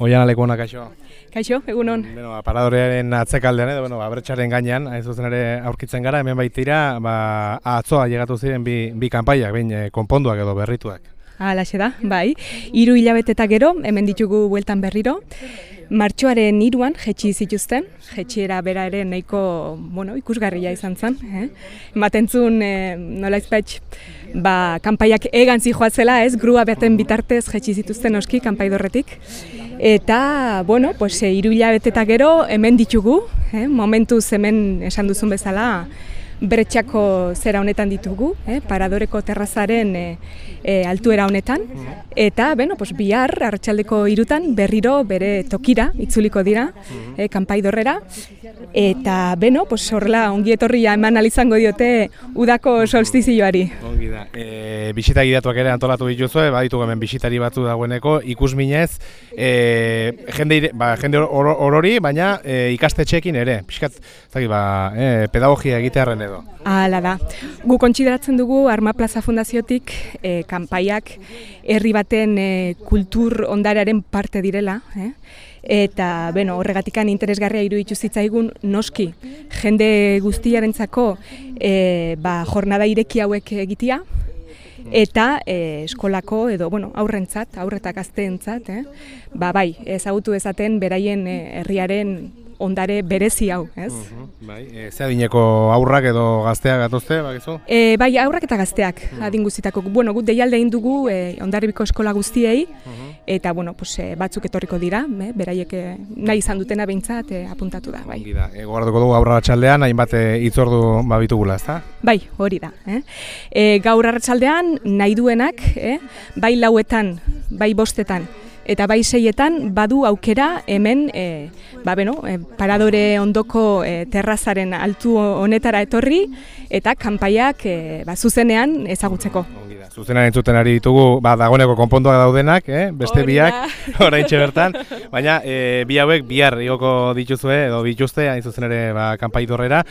Oian aleko honak kaixo. Kaixo, egunon. Bueno, ba, paradorearen atzekaldean edo, bueno, ba, abretxaren gainean, hain zuzen ere aurkitzen gara, hemen baitira, ba, atzoa llegatu ziren bi, bi kanpaiak, behin eh, konponduak edo berrituak. Alaxe da, bai. Hiru hilabete eta gero, hemen ditugu bueltan berriro. Martxoaren hiruan jetxi zituzten, jetxiera bera ere nahiko bueno, ikusgarria izan zen. Eh? Matentzun, eh, nola izpetx, ba, kanpaiak egan zijoatzela, ez, grua beten bitartez jetxi zituzten oski, kanpaidorretik. Eta, bueno, pues, e, iru hilabete eta gero, hemen ditugu, eh? momentuz hemen esan duzun bezala, Bretxako zera honetan ditugu, eh, paradoreko terrazaren e, e, altuera honetan. Eta, bueno, pues, bihar, arratsaldeko irutan, berriro bere tokira, itzuliko dira, e, kanpaidorrera. Eta, beno, pues, horrela ongi etorria eman alizango diote udako solstizioari. Ongi da. E, bisita gidatuak ere antolatu dituzue, baditu hemen bisitari batzu dagoeneko, ikus minez, e, jende, ba, jende orori, baina e, ikastetxeekin ere, pixkat, zaki, ba, e, pedagogia egitearen edo. Hala da. Gu kontsideratzen dugu Arma Plaza Fundaziotik e, kanpaiak herri baten e, kultur ondarearen parte direla, eh? eta bueno, horregatikan interesgarria iruditu zitzaigun noski jende guztiarentzako e, ba, jornada ireki hauek egitea eta e, eskolako edo bueno, aurrentzat, aurretak gazteentzat, eh? ba bai, ezagutu dezaten beraien herriaren ondare berezi hau, ez? Uh bai, e, ze adineko aurrak edo gazteak gatozte, bakizu? E, bai, aurrak eta gazteak, uh adin guztitako. Bueno, gut deialde egin dugu e, ondarribiko eskola guztiei, eta bueno, pues, e, batzuk etorriko dira, me, beraiek e, nahi izan dutena behintzat e, apuntatu da. Bai. Da. E, dugu aurra ratxaldean, hainbat e, itzordu babitugula, ez da? Bai, hori da. Eh? E, gaur ratxaldean nahi duenak, eh? bai lauetan, bai bostetan, eta bai seietan badu aukera hemen e, ba, beno, e, paradore ondoko e, terrazaren altu honetara etorri eta kanpaiak e, ba, zuzenean ezagutzeko. Zuzenan entzuten ari ditugu, ba, dagoeneko konponduak daudenak, eh? beste biak, oraintxe bertan, baina e, bi hauek bihar igoko dituzue, edo dituzte, hain zuzen ere ba, kanpai dorrera.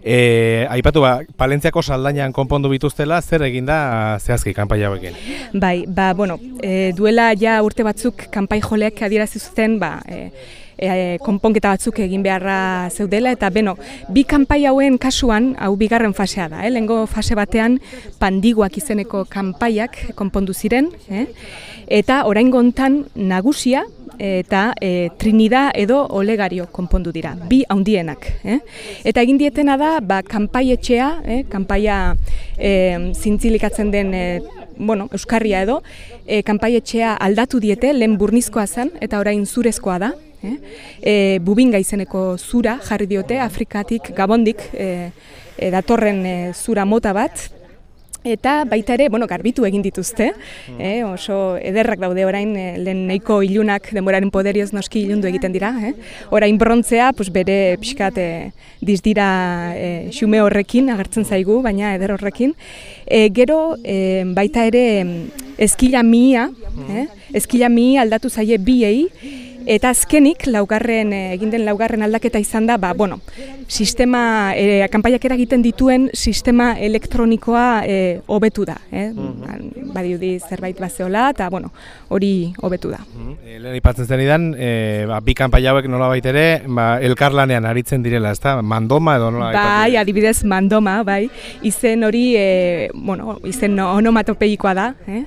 E, aipatu, ba, Palentziako saldainan konpondu bituztela, zer eginda zehazki kanpai hauekin? Bai, ba, bueno, e, duela ja urte batzuk kanpai joleak adierazi zuten, ba, e, e, konponketa batzuk egin beharra zeudela eta beno, bi kanpai hauen kasuan, hau bigarren fasea da, eh? lehenko fase batean pandiguak izeneko kanpaiak konpondu ziren, eh? eta orain gontan nagusia eta e, Trinida edo Olegario konpondu dira, bi haundienak. Eh? Eta egin dietena da, ba, kanpai etxea, eh? kanpaia e, zintzilikatzen den e, bueno, Euskarria edo, e, kanpai etxea aldatu diete, lehen burnizkoa zen, eta orain zurezkoa da, eh? e, bubinga izeneko zura jarri diote Afrikatik Gabondik e, e, datorren e, zura mota bat eta baita ere, bueno, garbitu egin dituzte, mm. eh, oso ederrak daude orain, eh, lehen nahiko ilunak denboraren poderioz noski ilundu egiten dira, eh? orain brontzea, pues bere pixkat eh, dizdira eh, xume horrekin, agertzen zaigu, baina eder horrekin. E, gero, eh, baita ere, eskila mia, eh? eskila mia aldatu zaie biei, Eta azkenik, laugarren, eh, egin den laugarren aldaketa izan da, ba, bueno, sistema, e, kanpaiak eragiten dituen sistema elektronikoa e, hobetu da. Eh? Mm -hmm. zerbait bazeola, eta bueno, hori hobetu da. Mm -hmm. Lehen ipatzen zen idan, e, ba, bi kanpai hauek nola baitere, ba, elkarlanean aritzen direla, ezta? Mandoma edo nola Bai, adibidez, mandoma, bai. Izen hori, e, bueno, izen onomatopeikoa da, eh?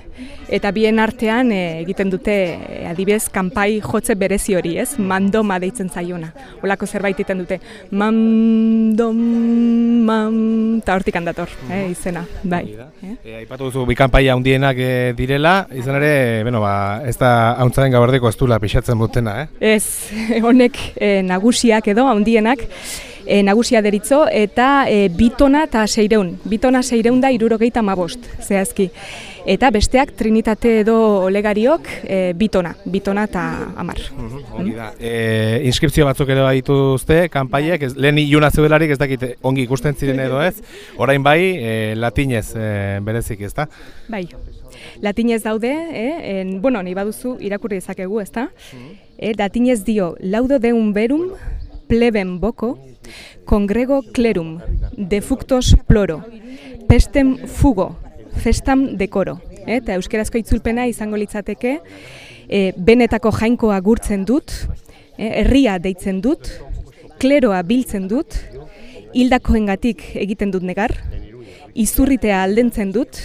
eta bien artean egiten dute, adibidez, kanpai jotze berezi hori, ez? Mandoma deitzen zaiona. Olako zerbait egiten dute. Mandom, mam, eta hortik handator, eh, izena, bai. Eh? E, aipatu duzu, bikanpaia handienak e, direla, izan ere, bueno, ba, ez da hauntzaren gabardeko ez dula pixatzen butena, eh? Ez, honek e, nagusiak edo handienak, e, nagusia deritzo, eta e, bitona eta seireun. Bitona seireun da irurogeita mabost, zehazki eta besteak Trinitate edo Olegariok e, bitona, bitona eta amar. Hori da. E, inskripzio batzuk ere dituzte, kanpaiek, lehen iluna zeudelarik ez dakit ongi ikusten ziren edo ez, orain bai, e, latinez e, berezik ez da? Bai. Latinez daude, eh? en, bueno, nahi baduzu irakurri ezakegu, ez da? Eh, latinez dio, laudo deun berum, pleben boko, congrego clerum, defuctos ploro, pestem fugo, festam dekoro. Eta euskerazko itzulpena izango litzateke, e, benetako jainkoa gurtzen dut, e, herria deitzen dut, kleroa biltzen dut, hildakoengatik egiten dut negar, izurritea aldentzen dut,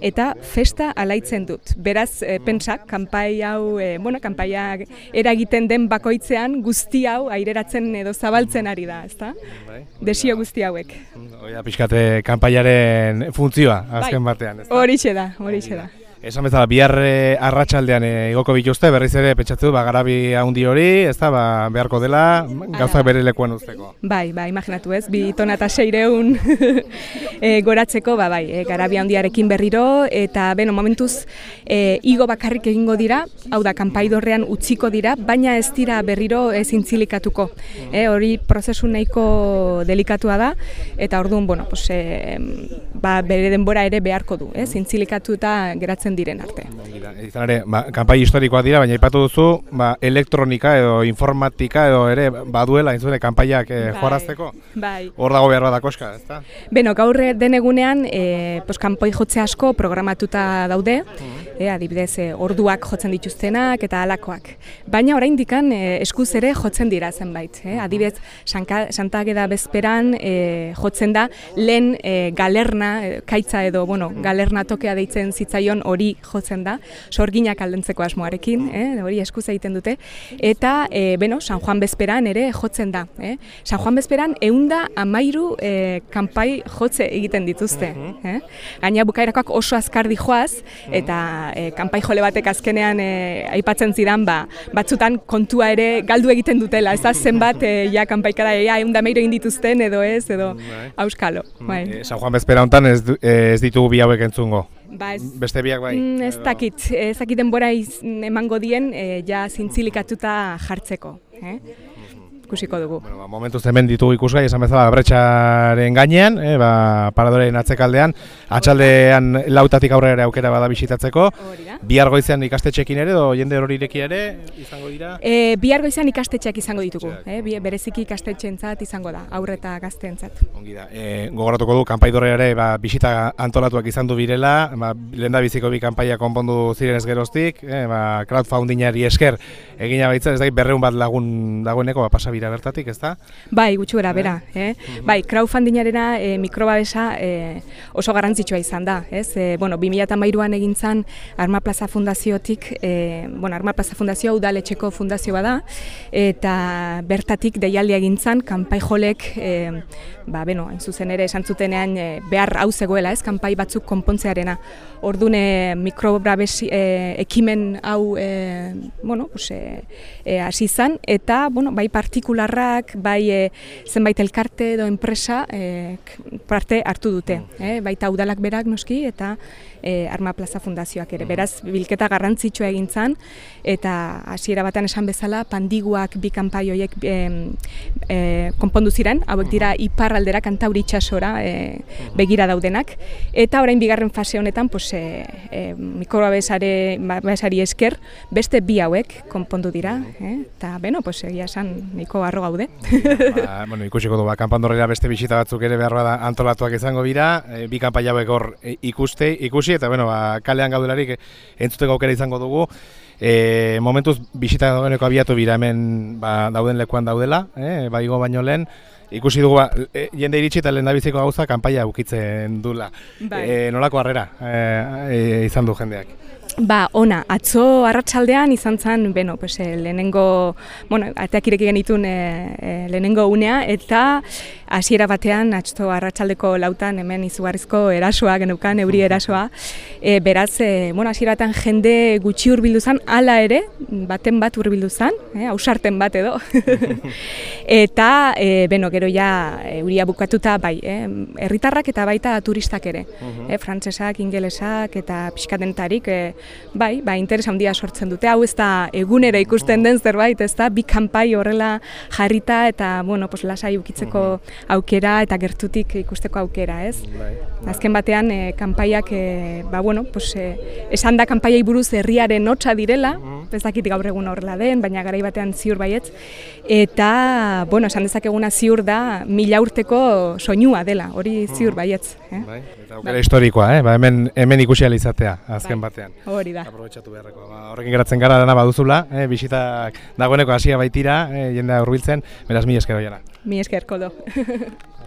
eta festa alaitzen dut. Beraz, e, pentsa, kanpai hau, e, bueno, kanpaia eragiten den bakoitzean guzti hau aireratzen edo zabaltzen ari da, ezta? Bai. Desio guzti hauek. Oia, pixkate, kanpaiaren funtzioa, azken bai. batean, ezta? Horixe da, horixe da. Esan bezala, bihar eh, arratsaldean e, igoko bituzte, berriz ere pentsatu ba, garabi handi hori, ez da, ba, beharko dela, gauza bere lekuan usteko. Bai, ba, imaginatu ez, bi tona eta seireun e, goratzeko, ba, bai, e, garabi handiarekin berriro, eta, beno, momentuz, e, igo bakarrik egingo dira, hau da, kanpaidorrean utziko dira, baina ez dira berriro ez intzilikatuko. E, hori prozesu nahiko delikatua da, eta orduan, bueno, pues, e, ba, bere denbora ere beharko du, ez, intzilikatu eta geratzen diren arte. Izan ere, ba, kanpai historikoa dira, baina ipatu duzu, ba, elektronika edo informatika edo ere baduela, inzune, kanpaiak e, joarazteko? Bai. Hor dago behar badako eska, ez da? Beno, gaur den egunean, e, pos, kanpoi jotze asko programatuta daude, e, adibidez, e, orduak jotzen dituztenak eta alakoak. Baina orain dikan e, eskuz ere jotzen dira zenbait. E, adibidez, Santa Ageda bezperan e, jotzen da, lehen e, galerna, kaitza edo, bueno, galerna tokea deitzen zitzaion hori jotzen da, sorginak aldentzeko asmoarekin, eh, hori eskuz egiten dute, eta, e, beno, San Juan Bezperan ere jotzen da. Eh? San Juan Bezperan eunda amairu e, kanpai jotze egiten dituzte. Mhm. Eh? Gaina bukairakoak oso azkardi joaz, mhm. eta e, kanpai jole batek azkenean e, aipatzen zidan, ba, batzutan kontua ere galdu egiten dutela, ez da zenbat e, ja kanpaikara ja, eunda amairu egin dituzten edo ez, edo bai. auskalo. Bai. San Juan Bezpera hontan ez, ez ditugu bi hauek entzungo. Ba ez, Beste biak bai. Mm, ez dakit, ez dakit denbora emango dien e, ja zintzilikatuta jartzeko. Eh? Ikusiko dugu. Bueno, ba, momentu hemen ditugu ikusgai, esan bezala bretxaren gainean, e, ba, paradoren atzekaldean, atxaldean lautatik aurrera ere aukera bada bisitatzeko. Bihar goizean ikastetxekin ere, edo jende hori ere, izango dira? E, bihar goizean ikastetxeak izango ditugu, e, bereziki ikastetxeentzat izango da, aurre eta gazteentzat. Ongi da, e, gogoratuko du, kanpaidorre ere, ba, bisita antolatuak izan du birela, ba, lehen da biziko bi kanpaia konpondu ziren ez geroztik, e, ba, crowdfundingari esker, egina baitza, ez da, berreun bat lagun dagoeneko, ba, pasabi dira bertatik, ez da? Bai, gutxu gara, bera. Eh? Mhm. Bai, crowdfundingarena e, mikrobabesa e, oso garrantzitsua izan da. Ez? E, bueno, 2008an egin zan Arma Plaza Fundaziotik, e, bueno, Arma Plaza Fundazioa udaletxeko fundazioa da, eta bertatik deialdia egin zan, kanpai jolek, e, ba, beno, hain zuzen ere, esan zutenean e, behar hau zegoela, ez, kanpai batzuk konpontzearena. Ordune mikrobabes e, ekimen hau, e, bueno, pues, e, e, zan, eta, bueno, bai partiku partikularrak, bai e, zenbait elkarte edo enpresa e, parte hartu dute. E, baita udalak berak noski eta e, Arma Plaza Fundazioak ere. Beraz, bilketa garrantzitsua egin zan, eta hasiera batean esan bezala, pandiguak bi kanpai horiek e, e, konpondu ziren, hauek dira iparraldera kantauri itxasora e, begira daudenak, eta orain bigarren fase honetan, pues, e, e, mikrobabesari esker, beste bi hauek konpondu dira, e, eta, beno, pues, egia esan, niko arro gaude. ba, bueno, ikusiko du, ba, kanpandorrera beste bisita batzuk ere behar da antolatuak izango bira, e, bi kanpai hauek hor e, ikuste, ikusi, eta bueno, ba, kalean gaudelarik entzuteko aukera izango dugu. E, momentuz bisita dagoeneko abiatu bira hemen ba, dauden lekuan daudela, eh, baigo baino lehen, ikusi dugu ba, e, jende iritsi eta lehen gauza kanpaia ukitzen dula. Bai. E, nolako harrera e, izan du jendeak? Ba, ona, atzo arratsaldean izan zen, beno, pues, e, lehenengo, bueno, ateak ireki genitun e, lehenengo unea, eta hasiera batean, atzo arratsaldeko lautan, hemen izugarrizko erasoa, genukan, euri erasoa, e, beraz, e, bueno, hasiera batean jende gutxi urbildu zen, ala ere, baten bat urbildu zen, e, ausarten bat edo, eta, e, beno, gero ja, euria bukatuta, bai, e, herritarrak eta baita turistak ere, e, frantsesak, ingelesak, eta pixkatentarik, e, bai, ba, interes handia sortzen dute. Hau ez da egunero ikusten den zerbait, ez da, bi kanpai horrela jarrita eta, bueno, pues, lasai ukitzeko aukera eta gertutik ikusteko aukera, ez? Bai. Azken batean, e, kanpaiak, e, ba, bueno, pues, e, esan da kanpaiai buruz herriaren hotza direla, ez dakit gaur egun horrela den, baina garai batean ziur baietz. Eta, bueno, esan dezakeguna ziur da mila urteko soinua dela, hori ziur baietz. Eh? Bai, eta aukera historikoa, eh? ba, hemen, hemen ikusi izatea, azken Bai. batean. Hori da. Aprobetxatu beharreko. Ba, horrekin geratzen gara dana baduzula, eh? bisitak dagoeneko hasia baitira, eh? jendea hurbiltzen, beraz mi esker hoiana. Mi esker, koldo.